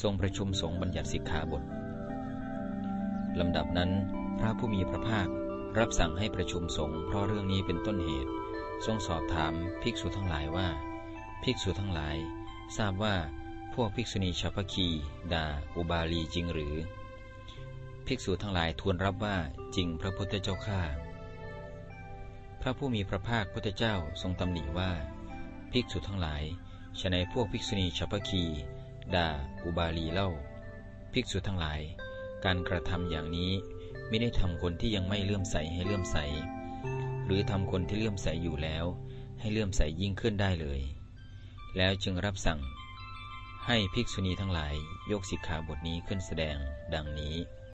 ทรงประชุมสงฆ์บัญญัติสิกขาบทลำดับนั้น พระผู้มีพระภาครับสั่งให้ประชุมสงฆ์เพราะเรื่องนี้เป็นต้นเหตุ ทรงสอบถามภิกษุทั้งหลายว่า ภิกษุทั้งหลาย ทราบว่าพวกภิกษุณีชาวพคีดาอุบาลีจริงหรือ ภิกษุทั้งหลายทูลรับว่าจริงพระพุทธเจ้าข้าพระผู้มีพระภาคพุทธเจ้าทรงตำหนิว่า ภิกษุทั้งหลายฉนัยพวกภิกษุณีชาวพคี ด่า อุบาลีเล่า ภิกษุทั้งหลาย การกระทำอย่างนี้ไม่ได้ทำคนที่ยังไม่เลื่อมใสให้เลื่อมใส หรือทำคนที่เลื่อมใสอยู่แล้ว ให้เลื่อมใสยิ่งขึ้นได้เลย แล้วจึงรับสั่ง ให้ภิกษุณีทั้งหลายยกสิกขาบทนี้ขึ้นแสดง ดังนี้